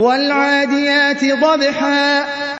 وَالْعَادِيَاتِ ضَبْحًا